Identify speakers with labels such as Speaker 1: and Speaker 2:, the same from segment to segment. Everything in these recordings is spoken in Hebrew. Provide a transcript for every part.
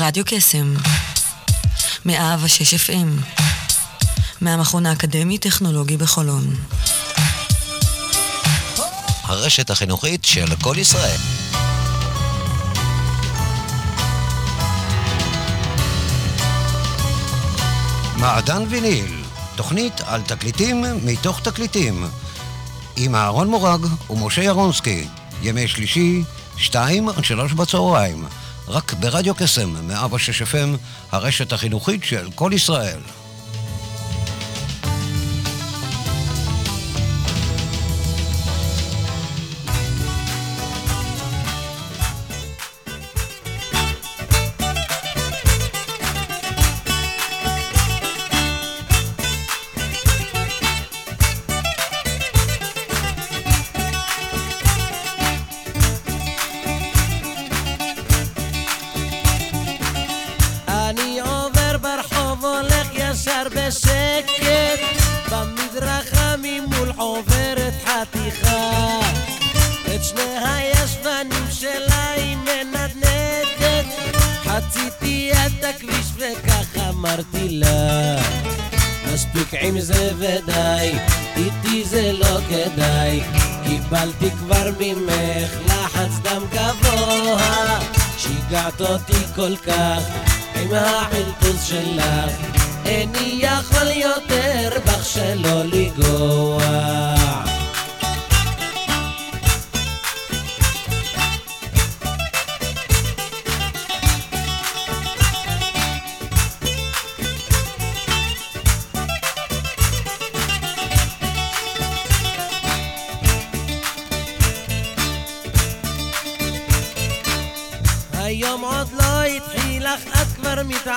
Speaker 1: רדיו קסם, מאה ושש FM, מהמכון האקדמי-טכנולוגי בחולון.
Speaker 2: הרשת החינוכית של כל ישראל. מעדן ויניל, תוכנית על תקליטים מתוך תקליטים. עם אהרון מורג ומשה ירונסקי, ימי שלישי, שתיים עד שלוש בצהריים. רק ברדיו קסם, 106 FM, הרשת החינוכית של כל ישראל.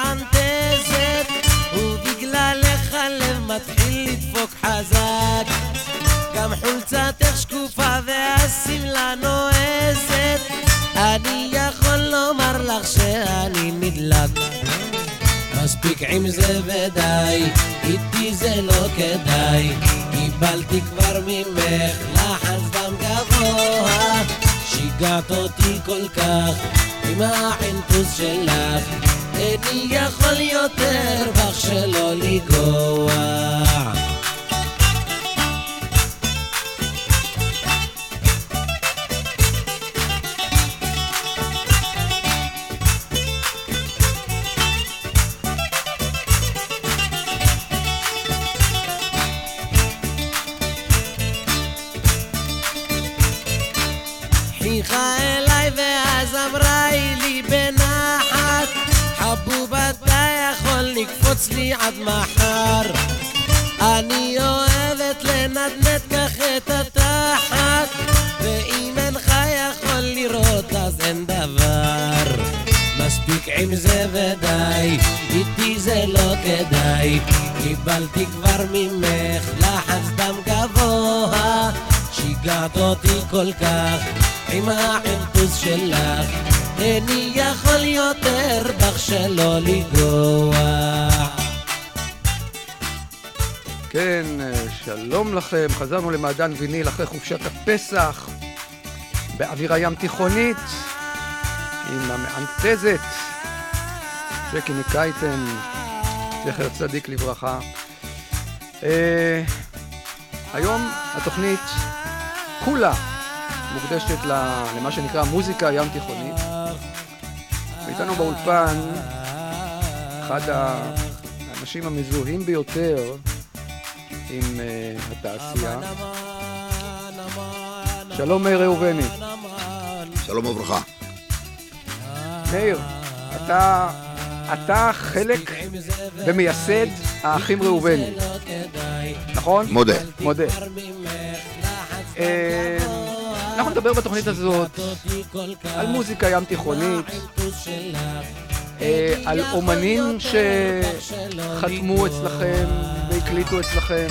Speaker 3: מתענתזת ובגללך הלב מתחיל לדפוק חזק. גם חולצתך שקופה והשמלה נועזת. אני יכול לומר לך שאני נדלק. מספיק עם זה ודי, איתי זה לא כדאי. קיבלתי כבר ממך לחץ דם גבוה. שיגעת אותי כל כך עם החנטוס שלך איני יכול יותר בך שלא לגוע קיבלתי כבר ממך לחץ דם גבוה. שיגעת אותי כל כך עם החלטוס שלך. איני יכול יותר בך שלא לגוע.
Speaker 4: כן, שלום לכם, חזרנו למעדן ויניל אחרי חופשת הפסח. באווירה ים תיכונית עם המענטזת שקי מקייטן, זכר צדיק לברכה. אה, היום התוכנית כולה מוקדשת למה שנקרא מוזיקה ים תיכונית. ואיתנו באולפן אחד האנשים המזוהים ביותר עם אה, התעשייה. שלום מאיר ראובני.
Speaker 5: שלום וברכה.
Speaker 4: מאיר, אתה, אתה חלק ומייסד האחים ראובני, נכון?
Speaker 5: מודה.
Speaker 4: מודה. אה, אנחנו נדבר בתוכנית הזאת על מוזיקה ים תיכונית, אה, על אומנים שחתמו אצלכם והקליטו אצלכם,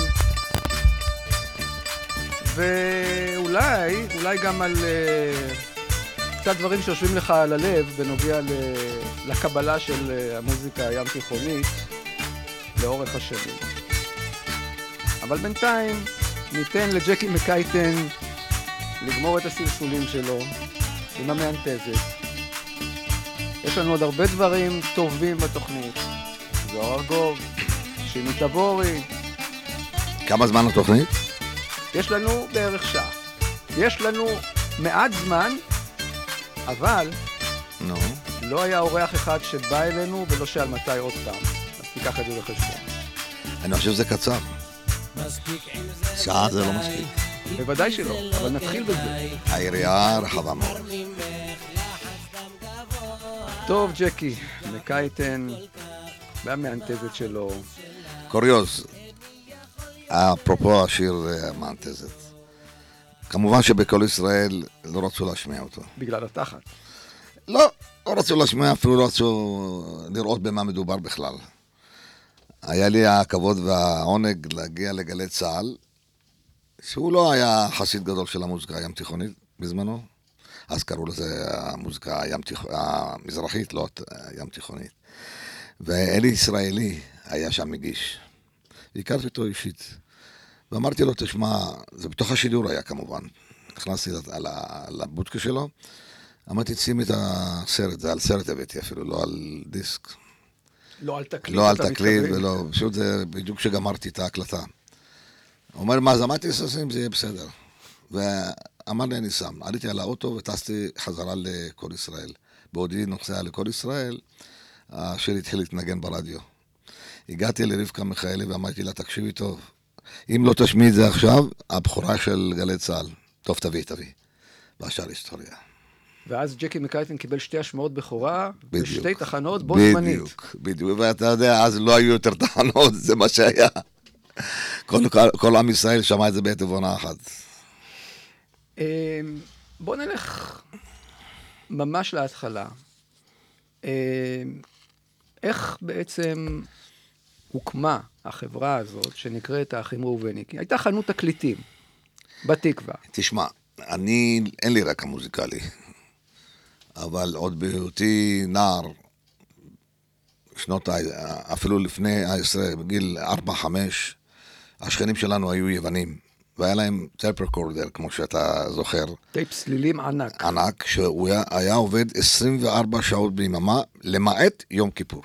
Speaker 4: ואולי, אולי גם על אה, קצת דברים שיושבים לך על הלב בנוגע לקבלה של אה, המוזיקה הים תיכונית לאורך השנים. אבל בינתיים ניתן לג'קי מקייטן לגמור את הסלסולים שלו עם המאנטזת. יש יש לנו עוד הרבה דברים טובים בתוכנית. זוהר ארגוב, שימי תבורי,
Speaker 5: כמה זמן התוכנית?
Speaker 4: יש לנו בערך שעה. יש לנו מעט זמן, אבל
Speaker 5: נו.
Speaker 4: לא היה אורח אחד שבא אלינו ולא שאל מתי עוד פעם. אז תיקח את זה בחשבון.
Speaker 5: אני חושב שזה קצר. שעה זה לא מספיק.
Speaker 4: בוודאי שלא, אבל נתחיל בזה.
Speaker 5: העירייה רחבה מאוד.
Speaker 4: טוב, ג'קי, מקייטן, והמאנטזת שלו.
Speaker 5: קוריוז, אפרופו השיר אה, המאנטזת. כמובן שבכל ישראל לא רצו להשמיע אותו.
Speaker 4: בגלל התחת.
Speaker 5: לא, לא רצו להשמיע, אפילו לא רצו לראות במה מדובר בכלל. היה לי הכבוד והעונג להגיע לגלי צה"ל, שהוא לא היה חסיד גדול של המוזיקה הים תיכונית בזמנו. אז קראו לזה המוזיקה הים תיכ... המזרחית, לא הים תיכונית. ואלי ישראלי היה שם מגיש. הכרתי אותו אישית. ואמרתי לו, תשמע, זה בתוך השידור היה כמובן. נכנסתי לבודקה שלו, אמרתי, שים את הסרט, זה על סרט הבאתי אפילו, לא על דיסק.
Speaker 4: לא על תקליט,
Speaker 5: לא על תקליט. ולא, פשוט זה בדיוק כשגמרתי את ההקלטה. הוא אומר, מה, אז אמרתי לשים, זה יהיה בסדר. ואמר לי, אני שם. עליתי על האוטו וטסתי חזרה לכל ישראל. בעודי נוסע לכל ישראל, השיר התחיל להתנגן ברדיו. הגעתי לרבקה מיכאלי ואמרתי לה, תקשיבי טוב, אם לא תשמיעי את זה עכשיו, הבכורה של גלי צה"ל. טוב, תביא, תביא. והשאר היסטוריה.
Speaker 4: ואז ג'קי מקייטן קיבל שתי השמעות בכורה,
Speaker 5: בדיוק.
Speaker 4: בשתי תחנות בו זמנית.
Speaker 5: בדיוק, בדיוק. ואתה יודע, אז לא היו יותר תחנות, זה מה שהיה. כל, כל, כל עם ישראל שמע את זה בעת ובעונה אחת.
Speaker 4: אמ, בוא נלך ממש להתחלה. אמ, איך בעצם הוקמה החברה הזאת שנקראת האחים ראובניק? הייתה חנות תקליטים בתקווה.
Speaker 5: תשמע, אני, אין לי רקע מוזיקלי, אבל עוד בהיותי נער, שנות, אפילו לפני העשרה, בגיל 4-5, השכנים שלנו היו יוונים, והיה להם tape recorder, כמו שאתה זוכר,
Speaker 4: טייפ סלילים ענק.
Speaker 5: ענק, שהוא היה, היה עובד 24 שעות ביממה, למעט יום כיפור.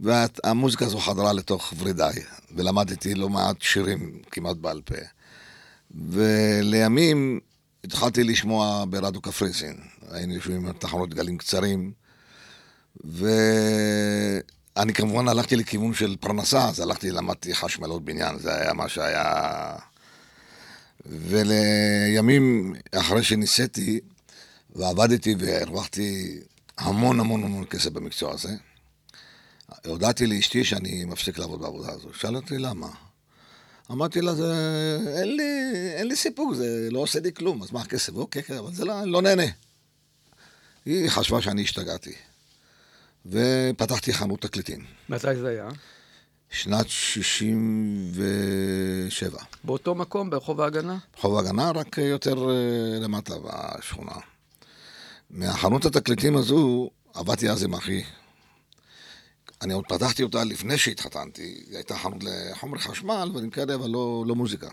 Speaker 5: והמוזיקה הזו חדרה לתוך ורידיי, ולמדתי לא מעט שירים כמעט בעל פה. ולימים התחלתי לשמוע ברדיו קפריסין. היינו יושבים עם תחנות גלים קצרים, ואני כמובן הלכתי לכיוון של פרנסה, אז הלכתי, למדתי חשמלות בניין, זה היה מה שהיה... ולימים אחרי שניסיתי ועבדתי והרווחתי המון המון המון כסף במקצוע הזה, הודעתי לאשתי שאני מפסיק לעבוד בעבודה הזו. שאלה אותי למה. אמרתי לה, זה... אין, לי, אין לי סיפוק, זה לא עושה לי כלום, אז מה הכסף? אוקיי, כן, אבל זה לא, לא נהנה. היא חשבה שאני השתגעתי. ופתחתי חנות תקליטים.
Speaker 4: מתי זה היה?
Speaker 5: שנת 67.
Speaker 4: באותו מקום, ברחוב ההגנה?
Speaker 5: רחוב ההגנה, רק יותר אה, למטה בשכונה. מהחנות התקליטים הזו עבדתי אז עם אחי. אני עוד פתחתי אותה לפני שהתחתנתי, היא הייתה חנות לחומר חשמל ודברים כאלה, אבל לא, לא מוזיקה.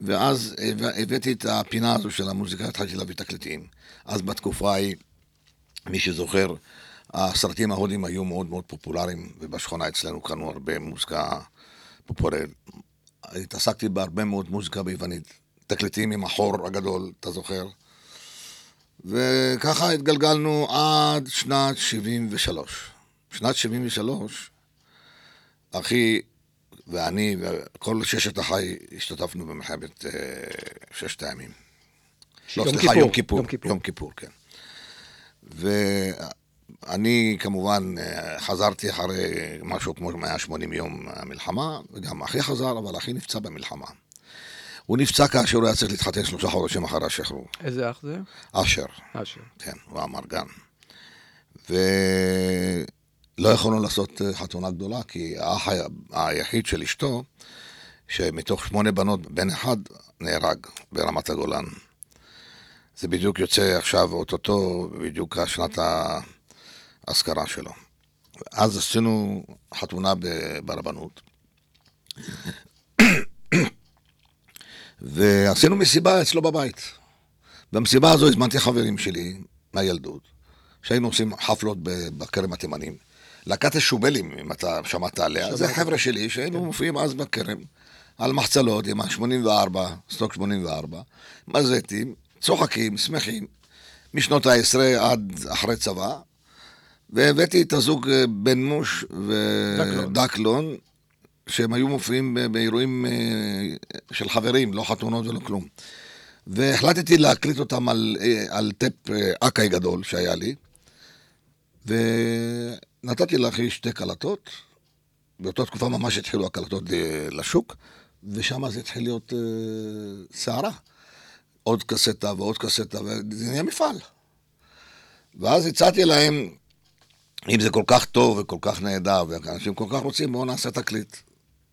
Speaker 5: ואז הבא- הבאתי את הפינה הזו של המוזיקה, התחלתי להביא תקליטים. אז בתקופה ההיא, מי שזוכר, הסרטים ההודים היו מאוד מאוד פופולריים, ובשכונה אצלנו קנו הרבה מוזיקה פופולרית. התעסקתי בהרבה מאוד מוזיקה ביוונית. תקליטים עם החור הגדול, אתה זוכר? וככה התגלגלנו עד שנת 73. שנת 73, אחי ואני וכל ששת אחי השתתפנו במלחמת אה, ששת הימים. לא,
Speaker 4: יום
Speaker 5: סליחה,
Speaker 4: כיפור.
Speaker 5: יום כיפור.
Speaker 4: יום כיפור.
Speaker 5: יום כיפור, כן. ואני כמובן אה, חזרתי אחרי משהו כמו 180 יום מהמלחמה, וגם אחי חזר, אבל אחי נפצע במלחמה. הוא נפצע כאשר הוא היה צריך להתחתן שלושה חודשים אחרי השחרור.
Speaker 4: איזה אח זה?
Speaker 5: אשר,
Speaker 4: אשר.
Speaker 5: כן, הוא אמרגן. ולא יכולנו לעשות אה, חתונה גדולה, כי האח היחיד של אשתו, שמתוך שמונה בנות, בן אחד נהרג ברמת הגולן. זה בדיוק יוצא עכשיו, אוטוטו, בדיוק השנת האזכרה שלו. אז עשינו חתונה ברבנות. ועשינו מסיבה אצלו בבית. במסיבה הזו הזמנתי חברים שלי מהילדות, שהיינו עושים חפלות בכרם התימנים. להקת השובלים, אם אתה שמעת עליה, זה חבר'ה שלי שהיינו כן. מופיעים אז בכרם, על מחצלות עם ה-84, סטוק 84, מזטים, צוחקים, שמחים, משנות העשרה עד אחרי צבא, והבאתי את הזוג אה, בן מוש ודקלון, שהם היו מופיעים באירועים אה, של חברים, לא חתונות ולא כלום. והחלטתי להקליט אותם על, אה, על טפ אקאי גדול שהיה לי, ונתתי לאחי שתי קלטות, באותה תקופה ממש התחילו הקלטות לשוק, ושם זה התחיל להיות סערה. עוד קסטה ועוד קסטה, וזה נהיה מפעל. ואז הצעתי להם, אם זה כל כך טוב וכל כך נהדר, ואנשים כל כך רוצים, בואו נעשה תקליט.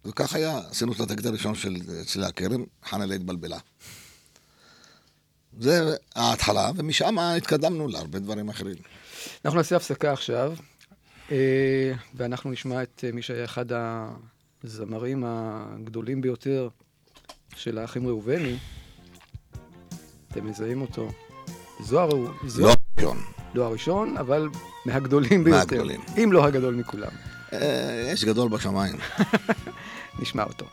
Speaker 5: וכך היה, עשינו את התקליט הראשון של צלילי הכרם, חנה התבלבלה. זה ההתחלה, ומשם התקדמנו להרבה דברים אחרים.
Speaker 6: אנחנו נעשה הפסקה עכשיו, אה, ואנחנו נשמע את אה, מי שהיה אחד הזמרים הגדולים ביותר של האחים ראובני. אתם מזהים אותו. זוהר הוא...
Speaker 5: זוהר. לא הראשון.
Speaker 6: לא הראשון, אבל מהגדולים ביותר. מהגדולים. אם לא הגדול מכולם.
Speaker 5: אה, יש גדול בשמיים.
Speaker 6: נשמע אותו.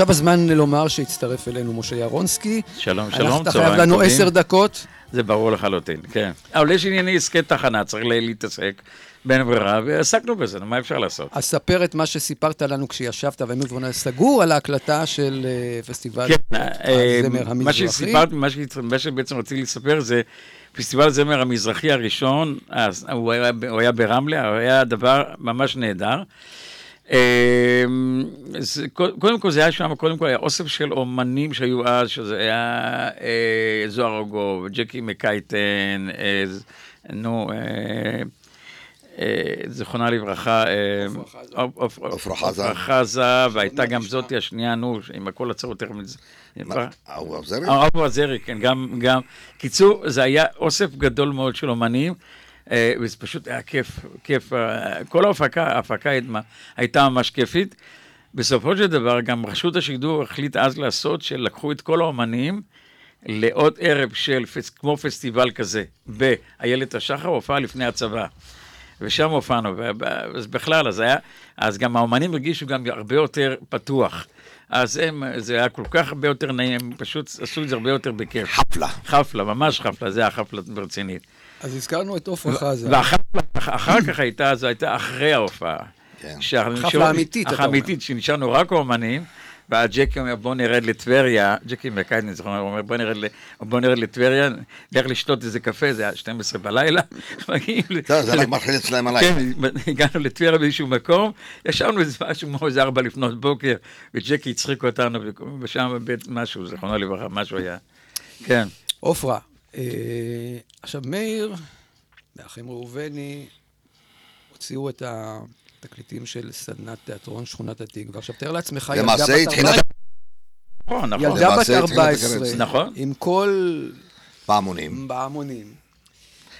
Speaker 4: עכשיו הזמן לומר שהצטרף אלינו משה ירונסקי.
Speaker 7: שלום, שלום,
Speaker 4: אנחנו- אתה
Speaker 7: צהריים
Speaker 4: חייב לנו
Speaker 7: טובים.
Speaker 4: עשר דקות.
Speaker 7: זה ברור לחלוטין, כן. אבל יש ענייני עסקי תחנה, צריך להתעסק בין ברירה, ועסקנו בזה, מה אפשר לעשות?
Speaker 4: אז ספר את מה שסיפרת לנו כשישבת במיקרופון סגור על ההקלטה של אה, פסטיבל
Speaker 7: כן, אה,
Speaker 4: הזמר
Speaker 7: מה
Speaker 4: המזרחי.
Speaker 7: מה שבעצם רציתי לספר זה, פסטיבל הזמר המזרחי הראשון, הוא היה ברמלה, הוא היה דבר ממש נהדר. אה, זה- קודם כל זה היה שם, קודם כל היה אוסף של אומנים שהיו אז, שזה היה אה, זוהר ארגוב, ג'קי מקייטן, אה, נו, אה, אה, זיכרונה לברכה, אה,
Speaker 5: עפרה חזה.
Speaker 7: עפרה חזה, והייתה גם זאתי השנייה, נו, עם הכל עצרו תכף.
Speaker 5: מה, ההוא עוזרי?
Speaker 7: אבו עזרי, כן, גם, גם. קיצור, זה היה אוסף גדול מאוד של אומנים, אה, וזה פשוט היה כיף, כיף. אה, כל ההפקה, ההפקה הייתה- ממש כיפית. בסופו של דבר, גם רשות השידור החליטה אז לעשות, שלקחו את כל האומנים לעוד ערב של, כמו פסטיבל כזה, באיילת השחר, הופעה לפני הצבא. ושם הופענו, אז בכלל, אז היה, אז גם האומנים הרגישו גם הרבה יותר פתוח. אז הם, זה היה כל כך הרבה יותר נעים, הם פשוט עשו את זה הרבה יותר בכיף.
Speaker 5: חפלה.
Speaker 7: חפלה, ממש חפלה, זה היה חפלה רצינית.
Speaker 4: אז הזכרנו את עופרה חזה.
Speaker 7: והחפלה, אחר כך הייתה, זו הייתה אחרי ההופעה.
Speaker 5: כן.
Speaker 4: חפלה אמיתית, אתה
Speaker 7: אך אמיתית, שנשארנו רק אומנים, ואז ג'קי אומר, בוא נרד לטבריה, ג'קי מקייטן, זכרונו, הוא אומר, בוא נרד, בוא נרד לטבריה, נלך לשתות איזה קפה, זה היה 12 בלילה. מגיעים
Speaker 5: זה רק מתחיל אצלם עליי.
Speaker 7: כן, הגענו לטבריה באיזשהו מקום, ישבנו איזה משהו כמו איזה ארבע לפנות בוקר, וג'קי הצחיק אותנו, ושם משהו, זכרונו לברכה, משהו היה. כן.
Speaker 4: עופרה, עכשיו מאיר והאחים ראובני הוציאו את התקליטים של סדנת תיאטרון שכונת התקווה. עכשיו תאר לעצמך ילדה בת
Speaker 5: התחילה
Speaker 4: 14,
Speaker 7: נכון, נכון.
Speaker 4: ילדה בת
Speaker 5: למעשה התחילה את
Speaker 4: 14,
Speaker 5: הגרץ.
Speaker 7: נכון.
Speaker 4: עם כל
Speaker 5: פעמונים.
Speaker 4: פעמונים.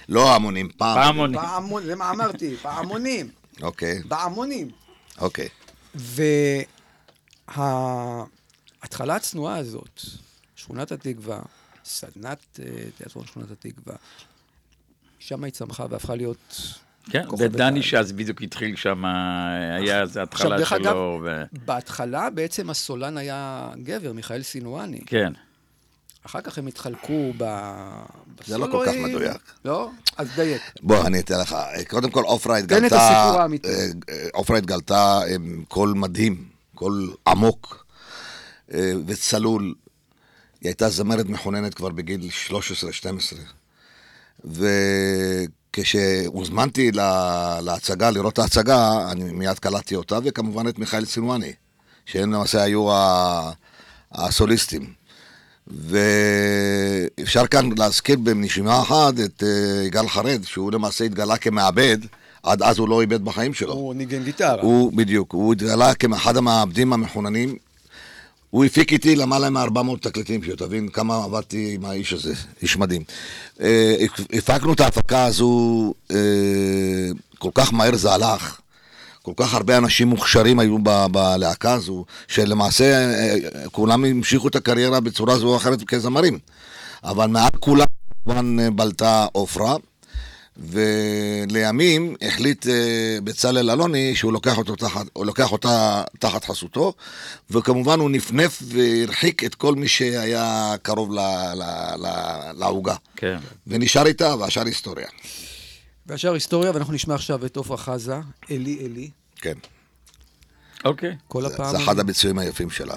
Speaker 5: לא המונים, פעמונים.
Speaker 7: פעמונים.
Speaker 4: זה מה אמרתי, פעמונים,
Speaker 5: אוקיי,
Speaker 4: פעמונים.
Speaker 5: אוקיי.
Speaker 4: וההתחלה הצנועה הזאת, שכונת התקווה, סדנת אה, תיאטרון שכונת התקווה, שם היא צמחה והפכה להיות...
Speaker 7: כן, ודני. שאז בדיוק התחיל שם, היה איזה
Speaker 4: עכשיו,
Speaker 7: התחלה
Speaker 4: דרך אגב,
Speaker 7: שלו, ו...
Speaker 4: בהתחלה בעצם הסולן היה גבר, מיכאל סינואני.
Speaker 7: כן.
Speaker 4: אחר כך הם התחלקו ב...
Speaker 5: זה לא כל כך. מדויק.
Speaker 4: לא? אז דייק.
Speaker 5: בוא, אני אתן לך. קודם כל, עופרה
Speaker 4: תן
Speaker 5: התגלתה...
Speaker 4: את הסיפור האמיתי.
Speaker 5: אה, אה, עופרה התגלתה עם קול מדהים, קול עמוק אה, וצלול. היא הייתה זמרת מכוננת כבר בגיל 13-12. וכשהוזמנתי לה- להצגה, לראות את ההצגה, אני מיד קלטתי אותה, וכמובן את מיכאל סילואני, שהם למעשה היו ה- הסוליסטים. ואפשר כאן להזכיר בנשימה אחת את אה, יגאל חרד, שהוא למעשה התגלה כמעבד, עד אז הוא לא איבד בחיים שלו.
Speaker 4: הוא ניגן גיטרה.
Speaker 5: הוא, בדיוק, הוא התגלה כאחד המעבדים המחוננים. הוא הפיק איתי למעלה מ-400 תקליטים, שתבין כמה עבדתי עם האיש הזה, איש מדהים. אה, הפקנו את ההפקה הזו, אה, כל כך מהר זה הלך. כל כך הרבה אנשים מוכשרים היו ב- בלהקה הזו, שלמעשה אה, כולם המשיכו את הקריירה בצורה זו או אחרת כזמרים. אבל מעל כולם כמובן אה, בלטה עופרה, ולימים החליט אה, בצלאל אלוני שהוא לוקח, אותו תחת, הוא לוקח אותה תחת חסותו, וכמובן הוא נפנף והרחיק את כל מי שהיה קרוב לעוגה.
Speaker 7: כן.
Speaker 5: ונשאר איתה, והשאר היסטוריה.
Speaker 4: והשאר היסטוריה, ואנחנו נשמע עכשיו את עופרה חזה, אלי אלי,
Speaker 5: כן.
Speaker 7: אוקיי.
Speaker 4: כל
Speaker 5: זה,
Speaker 4: הפעם.
Speaker 5: זה אחד הביצועים היפים שלה.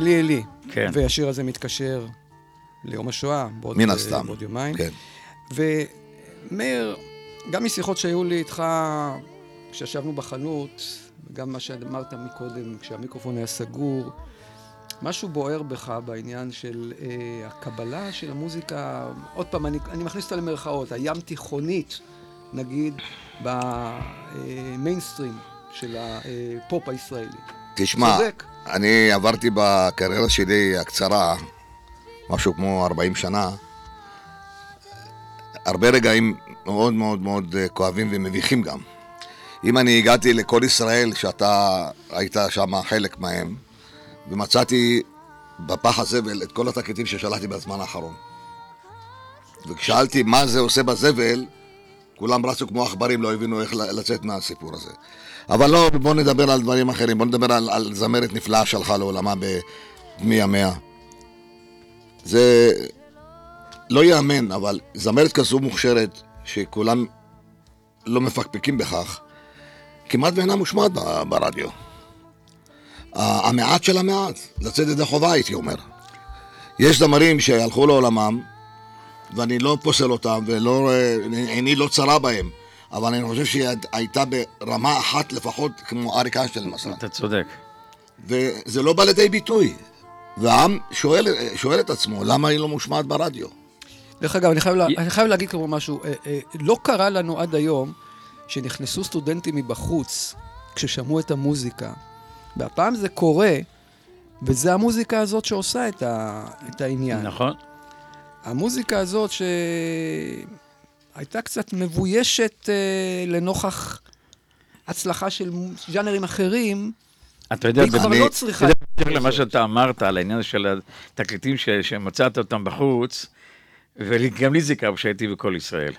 Speaker 8: אלי אלי.
Speaker 7: כן.
Speaker 4: והשיר הזה מתקשר ליום השואה, בעוד,
Speaker 5: מן
Speaker 4: אה,
Speaker 5: הסתם.
Speaker 4: בעוד יומיים.
Speaker 5: כן.
Speaker 4: ומאיר, גם משיחות שהיו לי איתך כשישבנו בחנות, וגם מה שאמרת מקודם, כשהמיקרופון היה סגור, משהו בוער בך בעניין של אה, הקבלה של המוזיקה, עוד פעם, אני, אני מכניס אותה למרכאות, הים תיכונית, נגיד, במיינסטרים של הפופ הישראלי.
Speaker 5: תשמע,
Speaker 4: צודק.
Speaker 5: אני עברתי בקריירה שלי הקצרה, משהו כמו 40 שנה, הרבה רגעים מאוד מאוד מאוד אה, כואבים ומביכים גם. אם אני הגעתי לכל ישראל, שאתה היית שם חלק מהם, ומצאתי בפח הזבל את כל התקליטים ששלחתי בזמן האחרון. וכשאלתי מה זה עושה בזבל, כולם רצו כמו עכברים, לא הבינו איך לצאת מהסיפור הזה. אבל לא, בואו נדבר על דברים אחרים, בואו נדבר על, על זמרת נפלאה שהלכה לעולמה בדמי ימיה. זה לא ייאמן, אבל זמרת כזו מוכשרת, שכולם לא מפקפקים בכך, כמעט ואינה מושמעת ברדיו. המעט של המעט, לצאת ידי חובה הייתי אומר. יש זמרים שהלכו לעולמם, ואני לא פוסל אותם, ולא, אה, עיני לא צרה בהם, אבל אני חושב שהיא הייתה ברמה אחת לפחות כמו אריק איינשטיין למשל.
Speaker 7: אתה צודק.
Speaker 5: וזה לא בא לידי ביטוי. והעם שואל, שואל את עצמו, למה היא לא מושמעת ברדיו?
Speaker 4: דרך אגב, אני חייב, לה, אני חייב להגיד כמו משהו, אה, אה, לא קרה לנו עד היום שנכנסו סטודנטים מבחוץ כששמעו את המוזיקה, והפעם זה קורה, וזה המוזיקה הזאת שעושה את, ה, את העניין.
Speaker 7: נכון.
Speaker 4: המוזיקה הזאת שהייתה קצת מבוישת אה, לנוכח הצלחה של ז'אנרים אחרים,
Speaker 7: אתה יודע,
Speaker 4: כבר
Speaker 5: אני-
Speaker 4: לא צריכה...
Speaker 7: אתה יודע, למה. שאתה אמרת על העניין של התקליטים ש- שמצאת אותם בחוץ, וגם לי זה קרה כשהייתי בכל ישראל.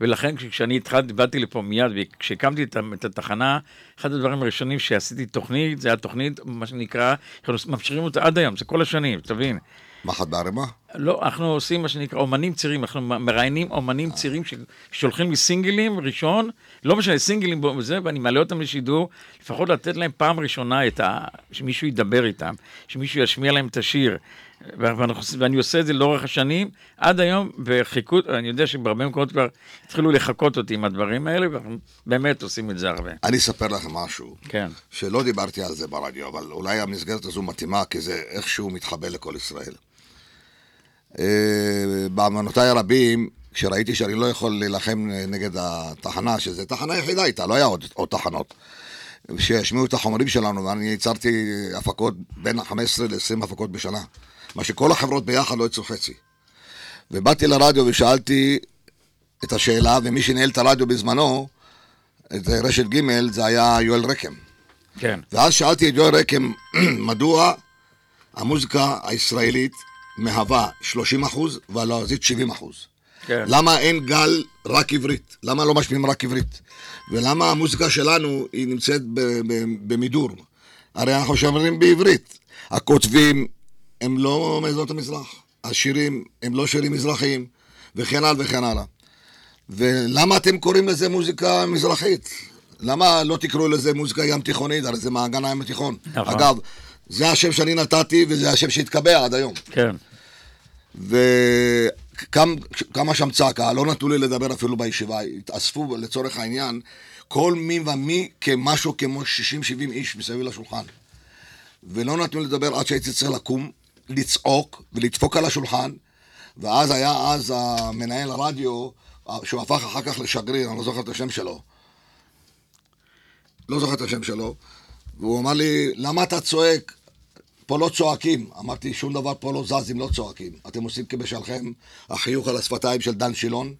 Speaker 7: ולכן כשאני התחלתי, באתי לפה מיד, וכשהקמתי את התחנה, אחד הדברים הראשונים שעשיתי תוכנית, זה היה תוכנית, מה שנקרא, אנחנו ממשיכים אותה עד היום, זה כל השנים, תבין.
Speaker 5: מחט בערימה?
Speaker 7: לא, אנחנו עושים מה שנקרא אומנים צעירים, אנחנו מראיינים אומנים צעירים ש- ששולחים לי סינגלים ראשון, לא משנה, סינגלים וזה, ואני מעלה אותם לשידור, לפחות לתת להם פעם ראשונה את ה... שמישהו ידבר איתם, שמישהו ישמיע להם את השיר. ואנחנו, ואני עושה את זה לאורך השנים, עד היום, וחיכו, אני יודע שבהרבה מקומות כבר התחילו לחקות אותי עם הדברים האלה, ואנחנו באמת עושים את זה הרבה.
Speaker 5: אני אספר לכם משהו,
Speaker 7: כן.
Speaker 5: שלא דיברתי על זה ברדיו, אבל אולי המסגרת הזו מתאימה, כי זה איכשהו מתחבא לכל ישראל. אה, באמנותיי הרבים, כשראיתי שאני לא יכול להילחם נגד התחנה, שזו תחנה יחידה איתה, לא היה עוד, עוד תחנות. שישמיעו את החומרים שלנו, ואני ייצרתי הפקות בין ה-15 ל-20 הפקות בשנה. מה שכל החברות ביחד לא יצאו חצי. ובאתי לרדיו ושאלתי את השאלה, ומי שניהל את הרדיו בזמנו, את רשת ג' זה היה יואל רקם.
Speaker 7: כן.
Speaker 5: ואז שאלתי את יואל רקם, מדוע המוזיקה הישראלית מהווה 30 אחוז והלועזית 70 אחוז?
Speaker 7: כן.
Speaker 5: למה אין גל רק עברית? למה לא משמיעים רק עברית? ולמה המוזיקה שלנו היא נמצאת במידור? הרי אנחנו שומרים בעברית. הכותבים הם לא מעדות המזרח. השירים הם לא שירים מזרחיים, וכן הלאה וכן הלאה. ולמה אתם קוראים לזה מוזיקה מזרחית? למה לא תקראו לזה מוזיקה ים תיכונית? הרי זה מעגן הים התיכון.
Speaker 7: נכון.
Speaker 5: אגב, זה השם שאני נתתי וזה השם שהתקבע עד היום.
Speaker 7: כן.
Speaker 5: וכמה שם צעקה, לא נתנו לי לדבר אפילו בישיבה, התאספו לצורך העניין כל מי ומי כמשהו כמו 60-70 איש מסביב לשולחן. ולא נתנו לי לדבר עד שהייתי צריך לקום, לצעוק ולדפוק על השולחן, ואז היה אז המנהל הרדיו, שהוא הפך אחר כך לשגריר, אני לא זוכר את השם שלו. לא זוכר את השם שלו, והוא אמר לי, למה אתה צועק? פה לא צועקים. אמרתי, שום דבר פה לא זז אם לא צועקים. אתם עושים כבשלכם, החיוך על השפתיים של דן שילון,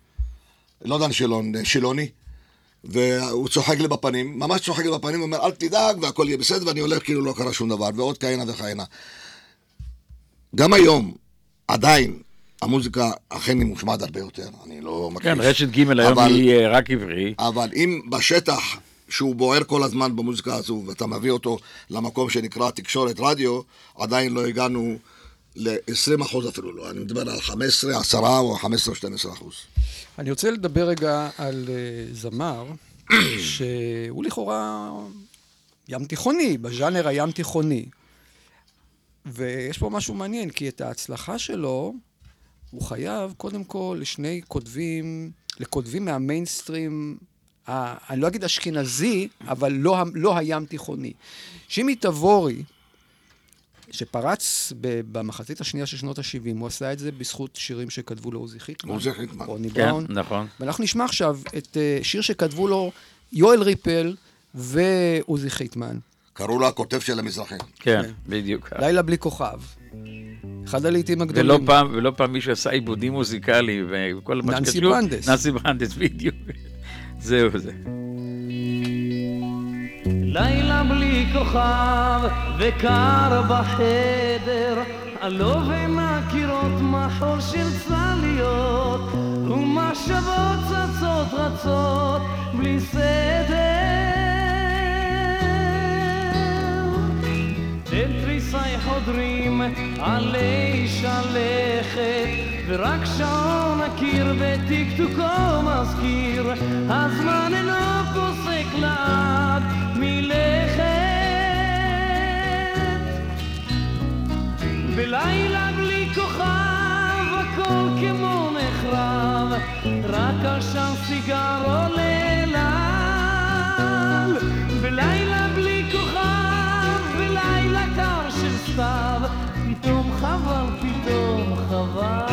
Speaker 5: לא דן שילון, אה, שילוני, והוא צוחק לי בפנים, ממש צוחק לי בפנים, הוא אומר, אל תדאג, והכל יהיה בסדר, ואני הולך כאילו לא קרה שום דבר, ועוד כהנה וכהנה. גם היום, עדיין, המוזיקה אכן היא מושמעת הרבה יותר, אני לא מכחיש.
Speaker 7: כן, רשת ג' היום
Speaker 5: אבל-
Speaker 7: היא אה, רק עברי.
Speaker 5: אבל אם בשטח, שהוא בוער כל הזמן במוזיקה הזו, ואתה מביא אותו למקום שנקרא תקשורת רדיו, עדיין לא הגענו ל-20 אחוז אפילו לא. אני מדבר על 15, 10 או 15 או 12 אחוז.
Speaker 4: אני רוצה לדבר רגע על uh, זמר, שהוא לכאורה ים תיכוני, בז'אנר הים תיכוני. ויש פה משהו מעניין, כי את ההצלחה שלו הוא חייב קודם כל לשני כותבים, לכותבים מהמיינסטרים, אני לא אגיד אשכנזי, אבל לא, לא הים תיכוני. שימי תבורי, שפרץ במחצית השנייה של שנות ה-70, הוא עשה את זה בזכות שירים שכתבו לו עוזי חיטמן.
Speaker 5: עוזי חיטמן.
Speaker 4: רוני
Speaker 7: כן,
Speaker 4: בראון.
Speaker 7: נכון.
Speaker 4: ואנחנו נשמע עכשיו את אה, שיר שכתבו לו יואל ריפל ועוזי חיטמן,
Speaker 5: קראו לו הכותב של המזרחים.
Speaker 7: כן, בדיוק.
Speaker 4: לילה בלי כוכב. אחד הלהיטים
Speaker 7: ולא
Speaker 4: הגדולים.
Speaker 7: פעם, ולא פעם מישהו עשה עיבודים מוזיקליים וכל מה
Speaker 4: ננסי
Speaker 7: שקשור.
Speaker 4: ברנדס.
Speaker 7: ננסי ברנדס, בדיוק. זהו זה.
Speaker 9: לילה בלי כוכב וקר בחדר, עלו בין הקירות מחול של צלליות, ומחשבות צצות רצות בלי סדר. אל תריסי חודרים עלי שלכת, ורק שעון הקיר בטקטוקו מזכיר, הזמן אינו פוסק לעד מלכת. בלילה בלי כוכב הכל כמו נחרב, רק עשן סיגר עולה of us.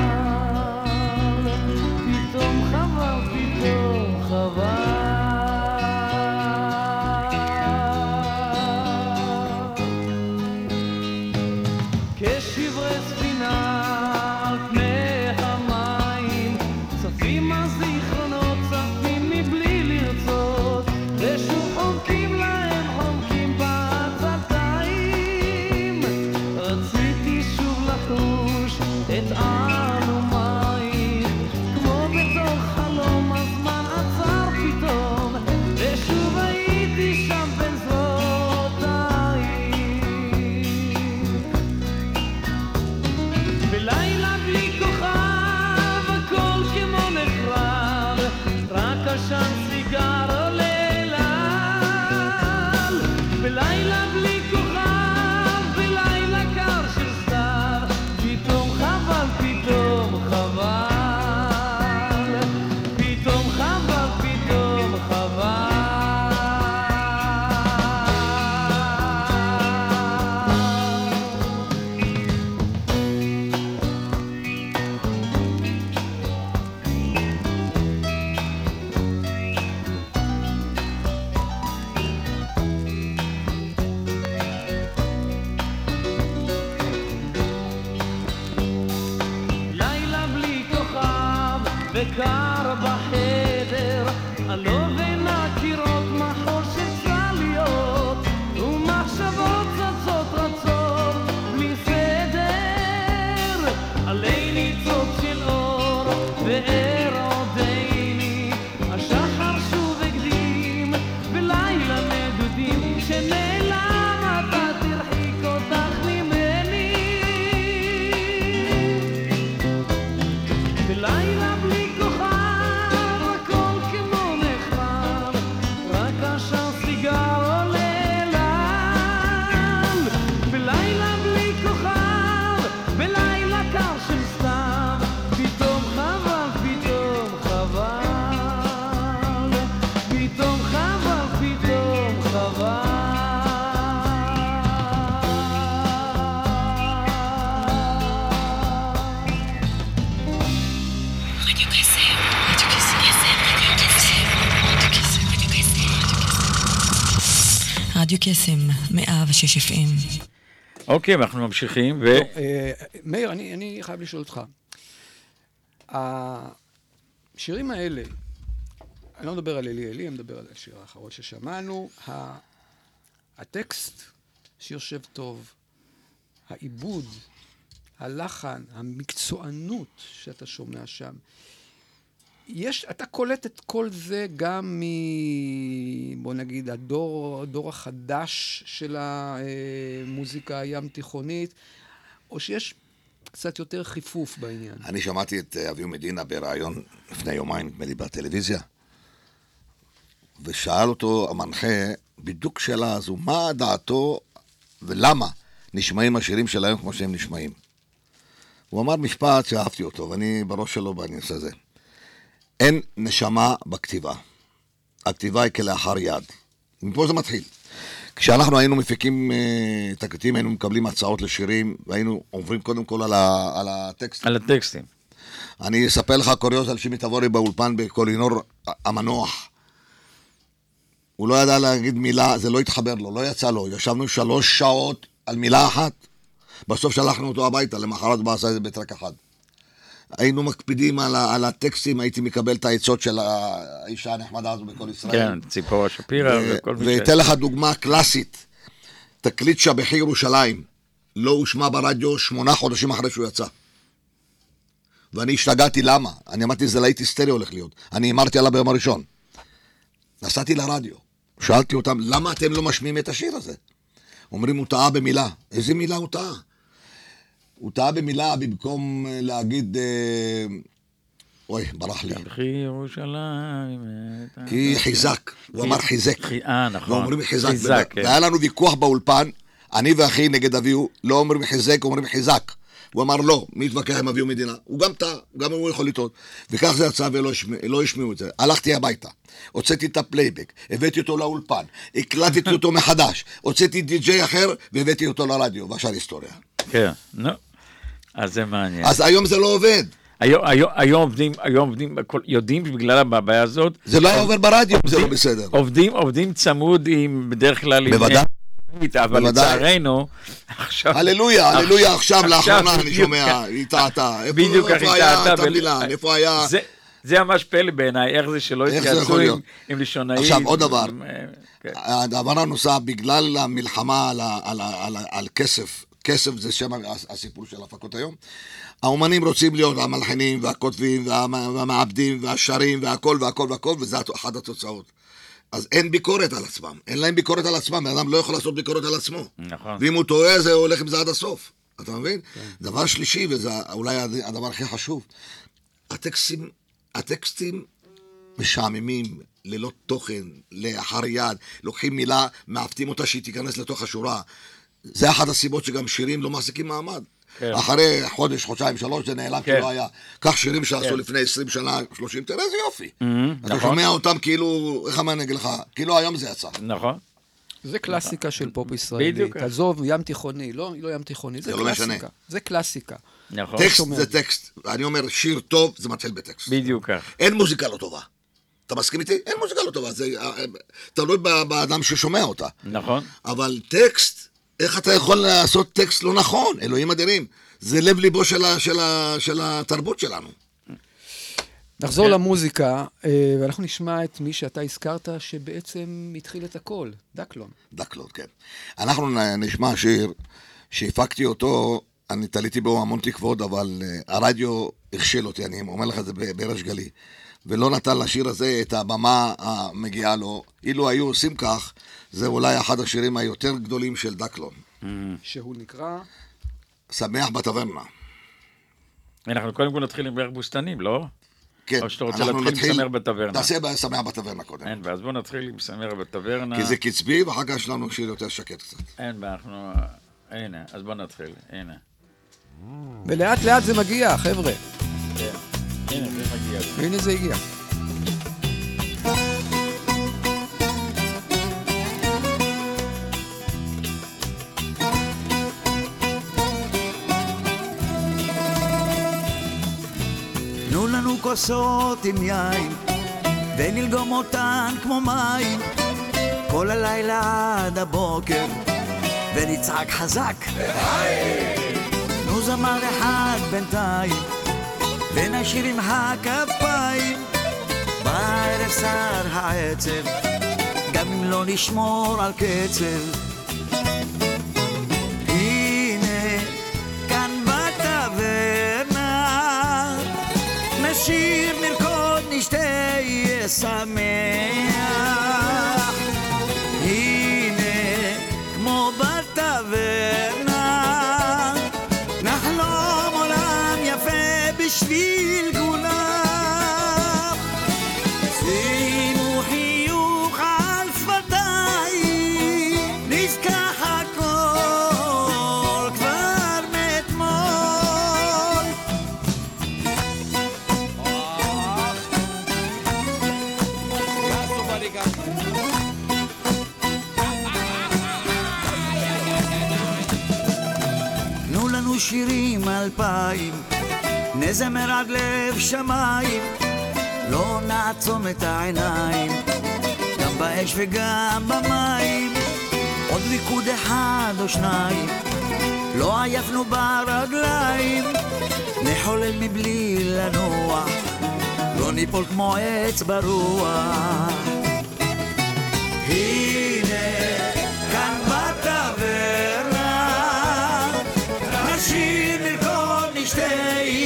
Speaker 1: רדיו קסם, 106 FM.
Speaker 7: אוקיי, אנחנו ממשיכים, ו...
Speaker 4: לא, אה, מאיר, אני, אני חייב לשאול אותך. השירים האלה, אני לא מדבר על אלי אלי, אני מדבר על השיר האחרון ששמענו. ה- הטקסט, שיושב טוב, העיבוד, הלחן, המקצוענות שאתה שומע שם. יש, אתה קולט את כל זה גם מ... בוא נגיד, הדור, הדור החדש של המוזיקה הים תיכונית, או שיש קצת יותר חיפוף בעניין?
Speaker 5: אני שמעתי את אביהו מדינה בריאיון לפני יומיים, נדמה לי, בטלוויזיה, ושאל אותו המנחה בדיוק שאלה הזו, מה דעתו ולמה נשמעים השירים של היום כמו שהם נשמעים. הוא אמר משפט שאהבתי אותו, ואני בראש שלו בנושא הזה. אין נשמה בכתיבה. הכתיבה היא כלאחר יד. מפה זה מתחיל. כשאנחנו היינו מפיקים אה, תקליטים, היינו מקבלים הצעות לשירים, והיינו עוברים קודם כל על, ה, על הטקסט.
Speaker 7: על הטקסטים.
Speaker 5: אני אספר לך קוריוז על שימי תבורי באולפן בקולינור המנוח. הוא לא ידע להגיד מילה, זה לא התחבר לו, לא יצא לו. ישבנו שלוש שעות על מילה אחת, בסוף שלחנו אותו הביתה, למחרת בא עשה את זה בטרק אחד. היינו מקפידים על, ה- על הטקסטים, הייתי מקבל את העצות של האישה הנחמדה הזו בכל ישראל.
Speaker 7: כן, ציפורה שפירא וכל מי ש...
Speaker 5: ואתן לך דוגמה קלאסית. תקליט שבחי ירושלים לא הושמע ברדיו שמונה חודשים אחרי שהוא יצא. ואני השתגעתי, למה? אני אמרתי, זה להיט היסטרי הולך להיות. אני הימרתי עליו ביום הראשון. נסעתי לרדיו, שאלתי אותם, למה אתם לא משמיעים את השיר הזה? אומרים, הוא טעה במילה. איזה מילה הוא טעה? הוא טעה במילה במקום אה, להגיד... אה, אוי, ברח לי.
Speaker 7: תלכי ירושלים.
Speaker 5: כי חיזק, הוא אמר חיזק.
Speaker 7: חי- אה, נכון.
Speaker 5: ואומרים חיזק.
Speaker 7: חיזק, כן.
Speaker 5: והיה לנו ויכוח באולפן, אני ואחי נגד אביהו, לא אומרים חיזק, אומרים חיזק. הוא אמר לא, מי יתווכח עם אביהו מדינה? הוא גם טעה, גם הוא יכול לטעות. וכך זה יצא ולא השמע- לא השמיעו את זה. הלכתי הביתה, הוצאתי את הפלייבק, הבאתי אותו לאולפן, הקלטתי אותו מחדש, הוצאתי די-ג'יי אחר והבאתי אותו לרדיו, והשאר היסטוריה.
Speaker 7: כן, נו. אז זה מעניין.
Speaker 5: אז היום זה לא עובד.
Speaker 7: היום- היום היום עובדים, היום עובדים, יודעים שבגלל הבעיה הזאת,
Speaker 5: זה לא היה עובר ברדיו אם זה לא בסדר.
Speaker 7: עובדים, עובדים צמוד עם, בדרך כלל.
Speaker 5: בוודאי.
Speaker 7: אבל. לצערנו, עכשיו...
Speaker 5: הללויה, הללויה עכשיו, לאחרונה אני שומע. היא טעתה.
Speaker 7: בדיוק
Speaker 5: איפה היה. תמילן? איפה היה...
Speaker 7: זה- ממש פלא בעיניי, איך זה שלא התייעצו עם-
Speaker 5: להיות?
Speaker 7: עם לשונאי.
Speaker 5: עכשיו, עוד דבר.
Speaker 7: עם, אה, כן.
Speaker 5: הדבר הנוסף, בגלל המלחמה על כסף, כסף זה שם הס- הסיפור של ההפקות היום, האומנים רוצים להיות המלחינים והכותבים והמ- והמעבדים והשרים והכל והכל והכל, וזה אחת התוצאות. אז אין ביקורת על עצמם, אין להם ביקורת על עצמם, בן אדם לא יכול לעשות ביקורת על עצמו.
Speaker 7: נכון.
Speaker 5: ואם הוא טועה, זה הולך עם זה עד הסוף. אתה מבין? דבר שלישי, וזה אולי הד- הדבר הכי חשוב, הטקסטים, הטקסטים משעממים, ללא תוכן, לאחר יד, לוקחים מילה, מעוותים אותה שהיא תיכנס לתוך השורה. זה אחת הסיבות שגם שירים לא מחזיקים מעמד.
Speaker 7: כן.
Speaker 5: אחרי חודש, חודשיים, שלוש, זה נעלם
Speaker 7: כן.
Speaker 5: כאילו היה. קח שירים שעשו
Speaker 7: כן.
Speaker 5: לפני 20 שנה, 30, תראה איזה יופי. אתה
Speaker 7: נכון.
Speaker 5: שומע אותם כאילו, איך אני אגיד לך, כאילו היום זה יצא.
Speaker 7: נכון.
Speaker 4: זה קלאסיקה של פופ ישראלי.
Speaker 7: בדיוק.
Speaker 4: תעזוב, ים תיכוני, לא, לא ים תיכוני, זה
Speaker 5: זה לא משנה.
Speaker 4: קלאסיקה. זה קלאסיקה.
Speaker 7: נכון.
Speaker 5: טקסט זה. טקסט. אני אומר, שיר טוב זה מתחיל בטקסט.
Speaker 7: בדיוק כך.
Speaker 5: אין מוזיקה לא טובה. אתה מסכים איתי? אין מוזיקה לא טובה. זה אה, אה, תלוי ב- באדם ששומע אותה.
Speaker 7: נכון.
Speaker 5: אבל טקסט, איך אתה יכול לעשות טקסט לא נכון? אלוהים אדירים. זה לב ליבו של, ה, של, ה, של התרבות שלנו.
Speaker 4: נחזור
Speaker 7: כן.
Speaker 4: למוזיקה, אה, ואנחנו נשמע את מי שאתה הזכרת, שבעצם התחיל את הכל, דקלון.
Speaker 5: דקלון, כן. אנחנו נשמע שיר שהפקתי אותו, אני תליתי בו המון תקוות, אבל uh, הרדיו הכשיל אותי, אני אומר לך את זה בריש גלי. ולא נתן לשיר הזה את הבמה המגיעה לו. אילו היו עושים כך, זה אולי אחד השירים היותר גדולים של דקלון.
Speaker 4: שהוא נקרא...
Speaker 5: שמח בטברנה.
Speaker 7: אנחנו קודם כל נתחיל עם ריח בוסתנים, לא?
Speaker 5: כן,
Speaker 7: או שאתה רוצה
Speaker 5: אנחנו
Speaker 7: להתחיל עם שמח בטברנה?
Speaker 5: תעשה בשמח בטברנה קודם.
Speaker 7: אין בעיה, אז בואו נתחיל עם שמח בטברנה.
Speaker 5: כי זה קצבי, ואחר כך יש לנו שיר יותר שקט קצת.
Speaker 7: אין בעיה, אנחנו... הנה, אז בואו נתחיל, הנה.
Speaker 4: ולאט לאט זה מגיע, חבר'ה.
Speaker 7: כן. הנה, זה מגיע.
Speaker 4: והנה זה הגיע.
Speaker 6: כוסות עם יין, ונלגום אותן כמו מים, כל הלילה עד הבוקר, ונצעק חזק. נו זמר אחד בינתיים, ונשאיר עם הכפיים. בערב שר העצב, גם אם לא נשמור על קצב. יהיה נזמר עד לב שמיים, לא נעצום את העיניים, גם באש וגם במים, עוד ריקוד אחד או שניים, לא עייפנו ברגליים, נחולל מבלי לנוח, לא ניפול כמו עץ ברוח. הנה,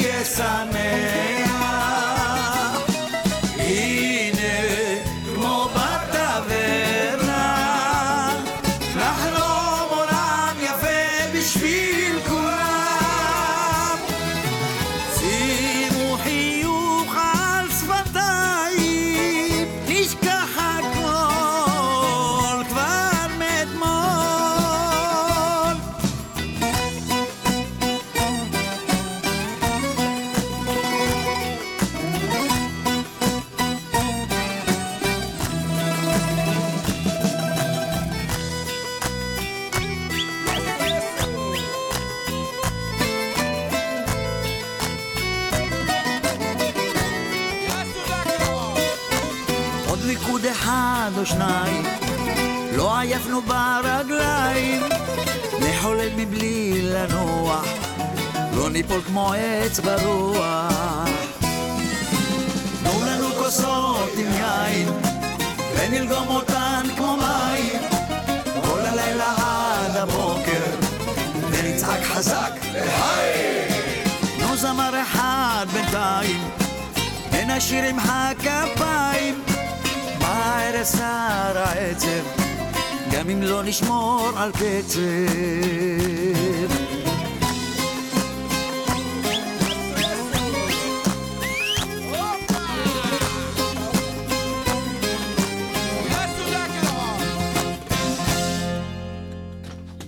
Speaker 6: יהיה שמח. הנה, ברגליים, נחולל מבלי לנוח, לא ניפול כמו עץ ברוח. תנו לנו כוסות עם יין, ונלגום אותן כמו מים, כל הלילה עד הבוקר, ונצעק חזק, היי! נו זמר אחד בינתיים, ונשאיר עם הכפיים, בערב שר העצב, גם אם לא נשמור על קצב.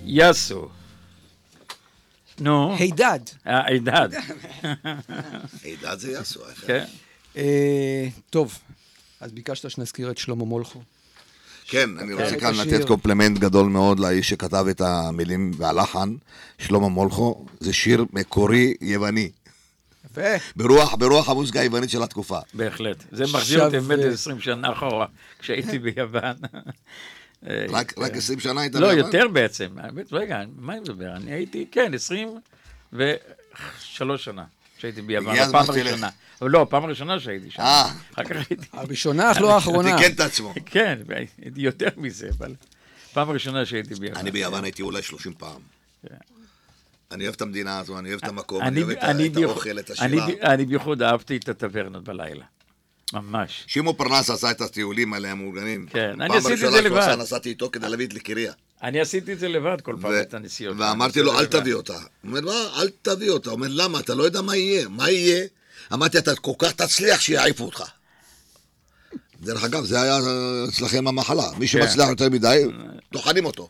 Speaker 7: יאסו. נו.
Speaker 10: הידד.
Speaker 7: אה, הידד.
Speaker 5: הידד זה יעשו.
Speaker 7: כן.
Speaker 10: אה, טוב, אז ביקשת שנזכיר את שלמה מולכו.
Speaker 5: כן, אני רוצה
Speaker 10: את
Speaker 5: כאן. לתת קומפלימנט גדול מאוד לאיש שכתב את המילים והלחן, שלמה מולכו. זה שיר מקורי יווני.
Speaker 10: יפה.
Speaker 5: ברוח, ברוח המוזיקה היוונית של התקופה.
Speaker 7: בהחלט. זה מחזיר אותי באמת
Speaker 10: אה,
Speaker 7: 20 שנה אחורה, כשהייתי ביוון. אה,
Speaker 5: רק רק 20 שנה היית
Speaker 7: לא,
Speaker 5: ביוון?
Speaker 7: יותר בעצם. רגע, מה אני מדבר? אני הייתי, כן, 23 שנה שהייתי ביוון, הפעם. הראשונה. אבל לא, הפעם הראשונה שהייתי שם.
Speaker 5: אה.
Speaker 7: אחר כך הייתי...
Speaker 10: הראשונה, אך לא האחרונה.
Speaker 5: תיקן את עצמו.
Speaker 7: כן, הייתי יותר מזה, אבל פעם ראשונה שהייתי ביוון.
Speaker 5: אני ביוון הייתי אולי 30 פעם.
Speaker 7: כן.
Speaker 5: אני אוהב את המדינה הזו, אני אוהב את המקום,
Speaker 7: אני-
Speaker 5: אוהב את האוכל, את
Speaker 7: אני
Speaker 5: השירה.
Speaker 7: אני בייחוד אהבתי את הטברנות בלילה. ממש.
Speaker 5: שמעון פרנס עשה את הטיולים האלה המאורגנים.
Speaker 7: כן, אני
Speaker 5: פעם
Speaker 7: עשיתי את
Speaker 5: ראשונה
Speaker 7: זה
Speaker 5: שהוא עשה,
Speaker 7: לבד.
Speaker 5: נסעתי איתו כדי להביא את לקריה.
Speaker 7: אני עשיתי את זה לבד כל פעם, את הנסיעות.
Speaker 5: ואמרתי לו, אל תביא אותה. הוא אומר, לא, אל תביא אותה. הוא אומר, למה? אתה לא יודע מה יהיה. מה יהיה? אמרתי, אתה כל כך תצליח שיעיפו אותך. דרך אגב, זה היה אצלכם המחלה. מי
Speaker 7: כן.
Speaker 5: שמצליח יותר מדי, טוחנים אותו.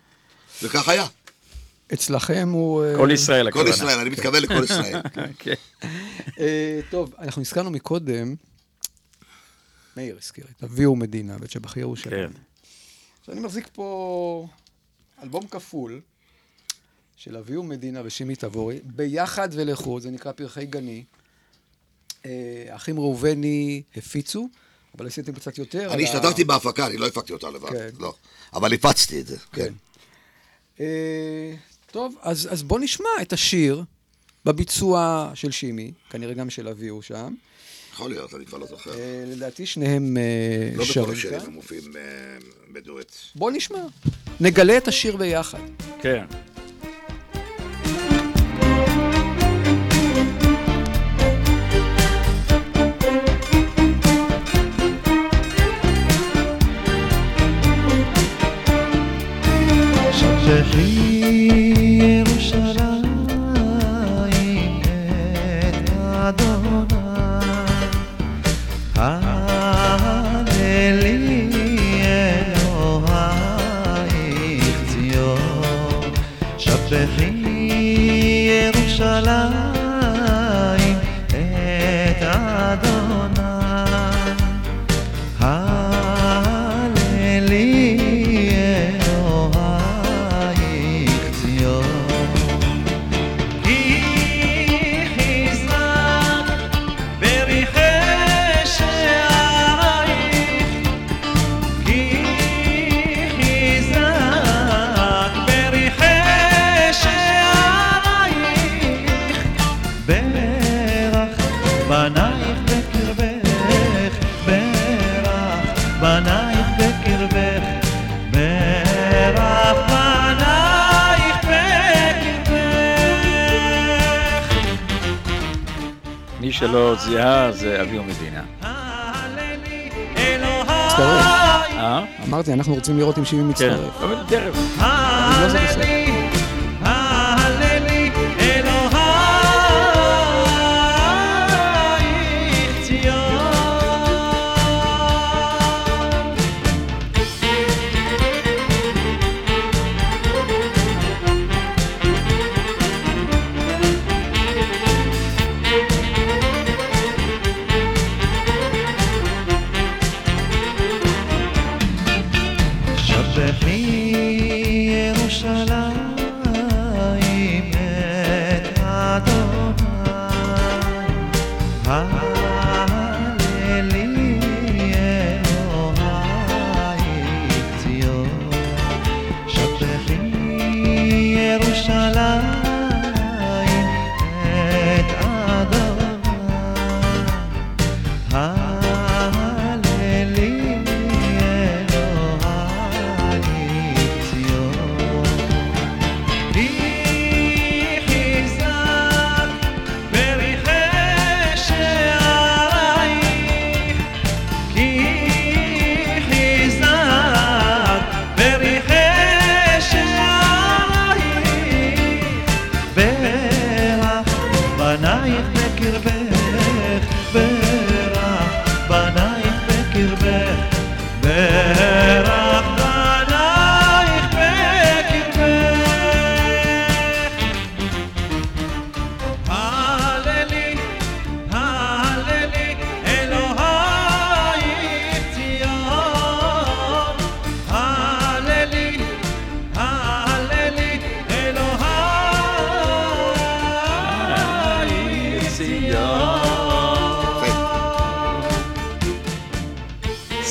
Speaker 5: וכך היה.
Speaker 10: אצלכם הוא... אה,
Speaker 7: כל ישראל,
Speaker 5: כל
Speaker 7: הכוונה.
Speaker 5: ישראל, אני מתכוון לכל ישראל.
Speaker 7: כן.
Speaker 10: אה, טוב, אנחנו הזכרנו מקודם, מאיר הזכיר את אבי ומדינה, בית שבחי ירושלים.
Speaker 7: כן.
Speaker 10: אני מחזיק פה אלבום כפול של אבי ומדינה ושימי תבורי, ביחד ולחוד, זה נקרא פרחי גני. אה, האחים ראובני הפיצו, אבל עשיתם קצת יותר.
Speaker 5: אני השתתפתי בהפקה, אני לא הפקתי אותה לבד.
Speaker 10: כן.
Speaker 5: לא. אבל הפצתי את זה, כן.
Speaker 4: אה, טוב, אז, אז בוא נשמע את השיר בביצוע של שימי, כנראה גם של אביהו שם.
Speaker 5: יכול להיות, אני כבר לא זוכר.
Speaker 4: אה, לדעתי שניהם אה,
Speaker 5: לא בכל
Speaker 4: שרים
Speaker 5: השירים
Speaker 4: כאן.
Speaker 5: הם מופיעים אה, בדואט.
Speaker 4: בוא נשמע. נגלה את השיר ביחד.
Speaker 10: כן. שלא זיהה זה אביהו מדינה.
Speaker 4: מצטרף.
Speaker 10: אה?
Speaker 4: אמרתי, אנחנו רוצים לראות אם שימי
Speaker 10: כן.
Speaker 4: מצטרף.
Speaker 10: אבל תכף.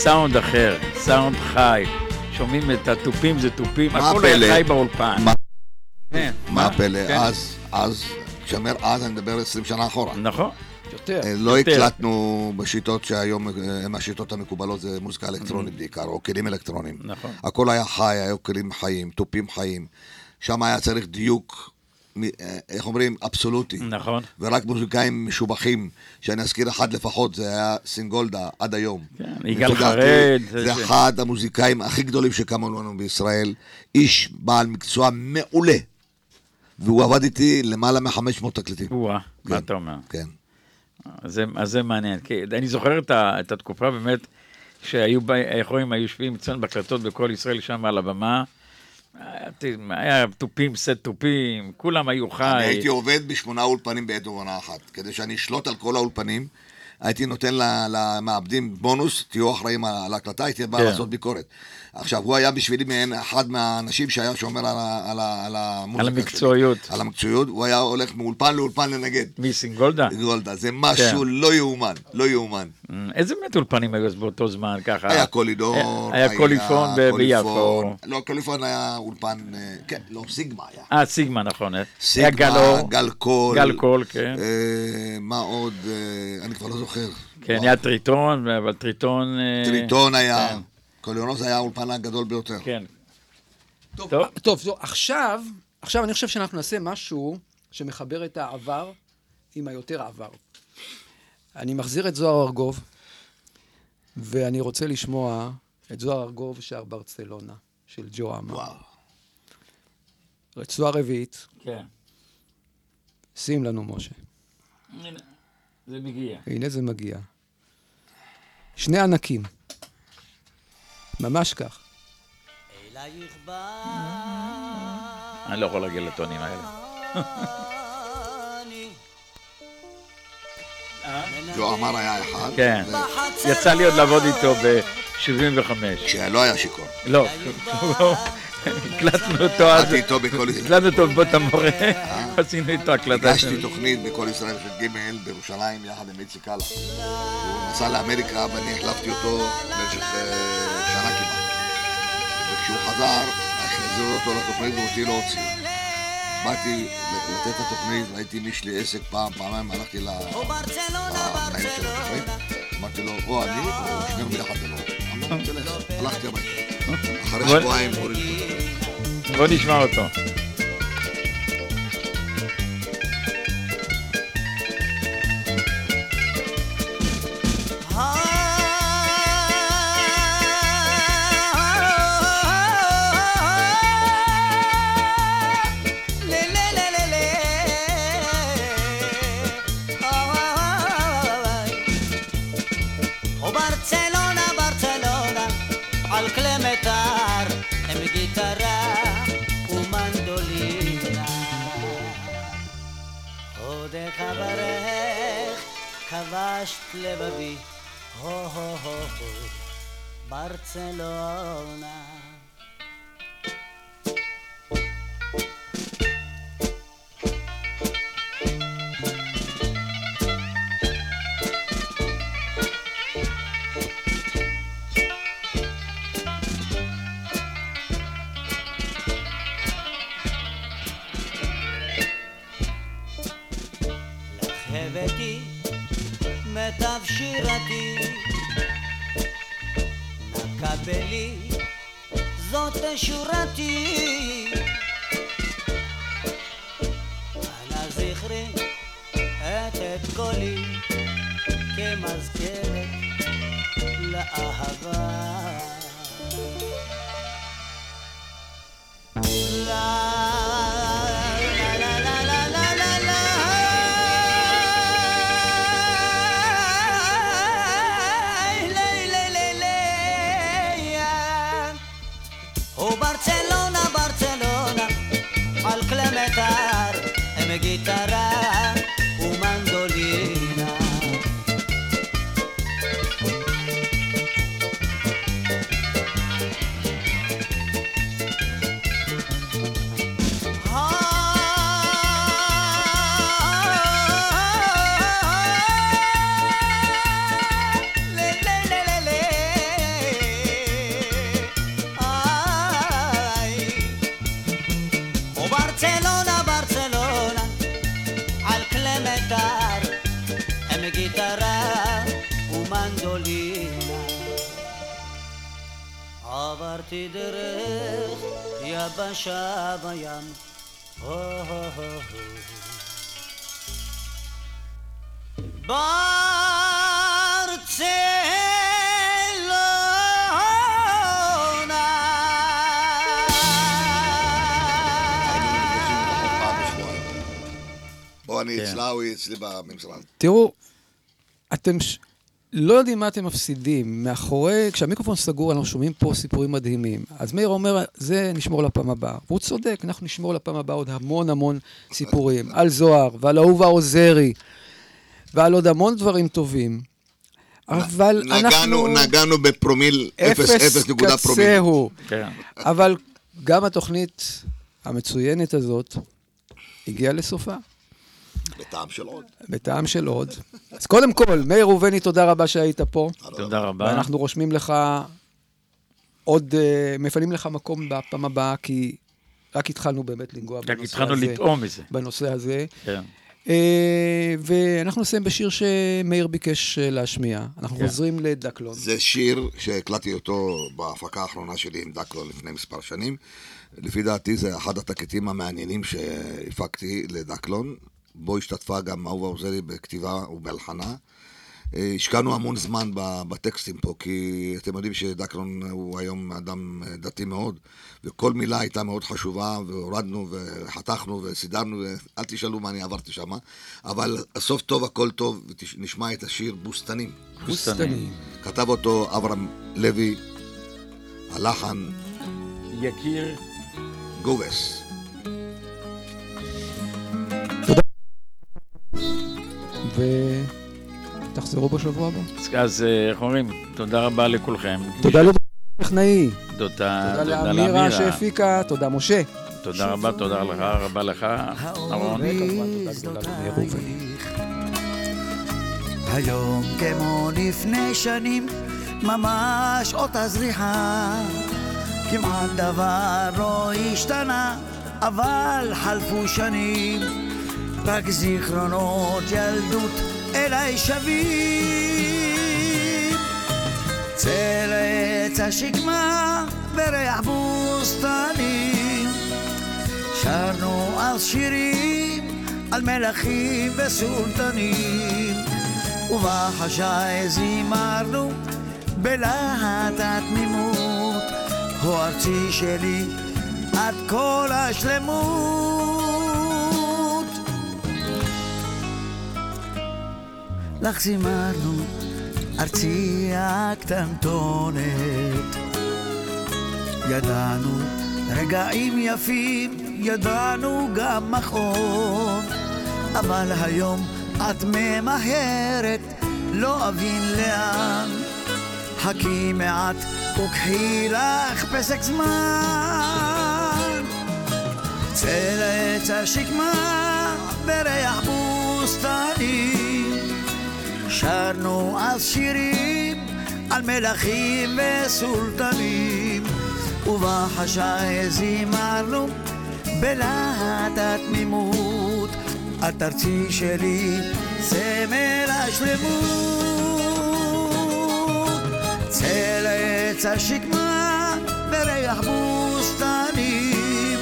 Speaker 10: סאונד אחר, סאונד חי. שומעים את התופים, זה תופים,
Speaker 5: מה
Speaker 10: הכל היה? חי באולפן.
Speaker 5: מה-
Speaker 10: כן,
Speaker 5: מה הפלא?
Speaker 10: כן.
Speaker 5: אז, אז, כשאומר אז, אני מדבר 20 שנה אחורה.
Speaker 10: נכון.
Speaker 4: יותר.
Speaker 5: אה, לא
Speaker 10: יותר.
Speaker 5: הקלטנו בשיטות שהיום אה, הן השיטות המקובלות, זה מוזיקה אלקטרונית בעיקר, או כלים אלקטרוניים.
Speaker 10: נכון.
Speaker 5: הכל היה חי, היו כלים חיים, תופים חיים. שם היה צריך דיוק, איך אומרים, אבסולוטי.
Speaker 10: נכון.
Speaker 5: ורק מוזיקאים משובחים, שאני אזכיר אחד לפחות, זה היה סינגולדה עד היום.
Speaker 10: כן, יגאל חרד,
Speaker 5: זה אחד המוזיקאים הכי גדולים שקמו לנו בישראל. איש בעל מקצוע מעולה. והוא עבד איתי למעלה מ-500 תקליטים.
Speaker 10: או-אה, מה
Speaker 5: כן.
Speaker 10: אתה אומר?
Speaker 5: כן.
Speaker 10: אז זה, אז זה מעניין. כי אני זוכר את, ה, את התקופה באמת שהיו, איך אומרים, היו יושבים אצלנו בהקלטות בכל ישראל שם על הבמה. היה- היה תופים, סט תופים, כולם היו חי.
Speaker 5: אני הייתי עובד בשמונה אולפנים בעת ובעונה אחת. כדי שאני אשלוט על כל האולפנים, הייתי נותן למעבדים בונוס, תהיו אחראים על על ההקלטה, הייתי בא
Speaker 10: כן.
Speaker 5: לעשות ביקורת. עכשיו, הוא היה בשבילי מעין אחד מהאנשים שהיה שומר על, ה- על, ה- על המוזיקה
Speaker 10: על המקצועיות.
Speaker 5: שלי. על המקצועיות. הוא היה הולך מאולפן לאולפן לנגד.
Speaker 10: מי סינגולדה?
Speaker 5: גולדה, זה משהו
Speaker 10: כן.
Speaker 5: לא יאומן, לא יאומן.
Speaker 7: איזה באמת אולפנים היו באותו זמן, ככה?
Speaker 5: היה קולידור,
Speaker 7: היה קוליפון ב- ביפו.
Speaker 5: קוליפון. לא, קוליפון היה אולפן, אה, כן, לא, סיגמה היה.
Speaker 7: אה, סיגמה, נכון. היה
Speaker 5: סיגמה,
Speaker 7: גלאור.
Speaker 5: גל קול.
Speaker 7: גל קול, כן.
Speaker 5: אה, מה עוד? אה, אני כבר לא זוכר.
Speaker 7: כן, היה טריטון, אבל טריטון... אה,
Speaker 5: טריטון היה.
Speaker 7: כן.
Speaker 5: קולינור היה האולפן הגדול ביותר.
Speaker 7: כן.
Speaker 4: טוב,
Speaker 7: טוב.
Speaker 4: טוב, טוב, עכשיו, עכשיו אני חושב שאנחנו נעשה משהו שמחבר את העבר עם היותר עבר. אני מחזיר את זוהר ארגוב, ואני רוצה לשמוע את זוהר ארגוב שר ברצלונה, של ג'ו אמה.
Speaker 5: וואו.
Speaker 4: רצועה רביעית,
Speaker 7: כן.
Speaker 4: שים לנו, משה.
Speaker 7: הנה, זה מגיע.
Speaker 4: הנה זה מגיע. שני ענקים. ממש כך.
Speaker 7: אני לא יכול להגיע לטונים האלה.
Speaker 5: ג'ו אמר היה אחד.
Speaker 7: כן. יצא לי עוד לעבוד איתו ב-75.
Speaker 5: כשלא היה שיכור.
Speaker 7: לא, הקלטנו אותו אז,
Speaker 5: באתי איתו בכל ישראל.
Speaker 7: הקלטנו אותו בבית המורה, עשינו איתו הקלטה.
Speaker 5: הגשתי תוכנית בכל ישראל של ג' בירושלים יחד עם איציק קאלה. הוא נסע לאמריקה ואני החלפתי אותו במשך אה, שנה כמעט. וכשהוא חזר, החזירו אותו לתוכנית ואותי לא הוציאו. באתי לתת את התוכנית, והייתי אם יש לי עסק פעם, פעמיים, הלכתי ל- למנהל של התוכנית, אמרתי לו, או אני או שנינו ביחד ולא. אמר, תלך, הלכתי הביתה. אחרי
Speaker 7: בוא-
Speaker 5: שבועיים הורידו את התוכנית.
Speaker 7: בוא נשמע אותו.
Speaker 6: לבבי, הו הו הו הו, ברצלונה. עברתי דרך יבשה בים. ברצלונה.
Speaker 5: או אני. אצלה היא אצלי במשרד.
Speaker 4: תראו, אתם. לא יודעים מה אתם מפסידים. מאחורי, כשהמיקרופון סגור, אנחנו שומעים פה סיפורים מדהימים. אז מאיר אומר, זה נשמור לפעם הבאה. והוא צודק, אנחנו נשמור לפעם הבאה עוד המון המון סיפורים. על זוהר, ועל אהובה עוזרי, ועל עוד המון דברים טובים. אבל אנחנו...
Speaker 5: נגענו, נגענו בפרומיל, אפס, אפס נקודה פרומיל.
Speaker 4: קצהו.
Speaker 7: כן.
Speaker 4: אבל גם התוכנית המצוינת הזאת הגיעה לסופה.
Speaker 5: בטעם של עוד.
Speaker 10: בטעם של עוד. אז קודם כל, מאיר ראובני, תודה רבה שהיית פה.
Speaker 7: תודה רבה.
Speaker 10: ואנחנו רושמים לך עוד, אה, מפנים לך מקום בפעם הבאה, כי רק התחלנו באמת לנגוע בנושא
Speaker 7: רק
Speaker 10: הזה.
Speaker 7: התחלנו לטעום מזה.
Speaker 10: בנושא הזה.
Speaker 7: כן.
Speaker 10: אה, ואנחנו נסיים בשיר שמאיר ביקש אה, להשמיע. אנחנו
Speaker 5: כן.
Speaker 10: חוזרים לדקלון.
Speaker 5: זה שיר שהקלטתי אותו בהפקה האחרונה שלי עם דקלו לפני מספר שנים. לפי דעתי זה אחד התקליטים המעניינים שהפקתי לדקלון, בו השתתפה גם אהובה עוזרי בכתיבה ובהלחנה. אה, השקענו המון זמן ב- בטקסטים פה, כי אתם יודעים שדקלון הוא היום אדם אה, דתי מאוד, וכל מילה הייתה מאוד חשובה, והורדנו וחתכנו וסידרנו, ואל תשאלו מה אני עברתי שם, אבל הסוף טוב, הכל טוב, ונשמע את השיר בוסתנים.
Speaker 10: בוסתנים.
Speaker 5: כתב אותו אברהם לוי, הלחן
Speaker 7: יקיר
Speaker 5: גובס.
Speaker 10: ותחזרו בשבוע הבא.
Speaker 7: אז אה, איך אומרים? תודה רבה לכולכם.
Speaker 10: תודה לו טכנאי.
Speaker 7: תודה,
Speaker 10: לאמירה שהפיקה, תודה משה.
Speaker 7: תודה רבה, תודה לך, רבה לך, אהרון.
Speaker 6: היום כמו לפני שנים, ממש אותה זריחה. כמעט דבר לא השתנה, אבל חלפו שנים. רק זיכרונות ילדות אליי שבים. צל עץ השקמה בריח בוסתנים. שרנו אז שירים על מלכים וסולטנים. ובחשאי זימרנו בלהט התמימות, הו ארצי שלי, עד כל השלמות. לך זימרנו, ארצי הקטנטונת, ידענו רגעים יפים, ידענו גם מכאוב, אבל היום את ממהרת, לא אבין לאן. חכי מעט וקחי לך פסק זמן. צל עץ השקמה בריח בוסתנים. שרנו אז שירים על מלכים וסולטנים. ובחשאי זימרנו בלהט התמימות. את ארצי שלי, סמל השלמות. צל עץ השקמה בריח בוסתנים.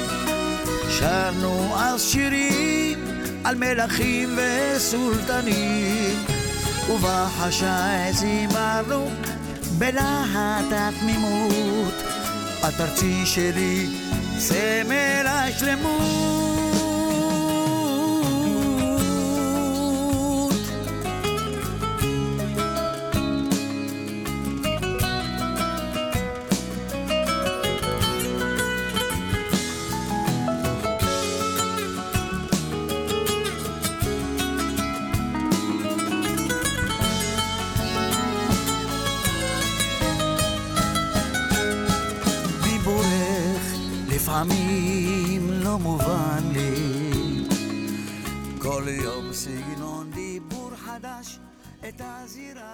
Speaker 6: שרנו אז שירים על מלכים וסולטנים. ובחשאי זימרנו בלהט התמימות. את ארצי שלי, סמל השלמות. כל יום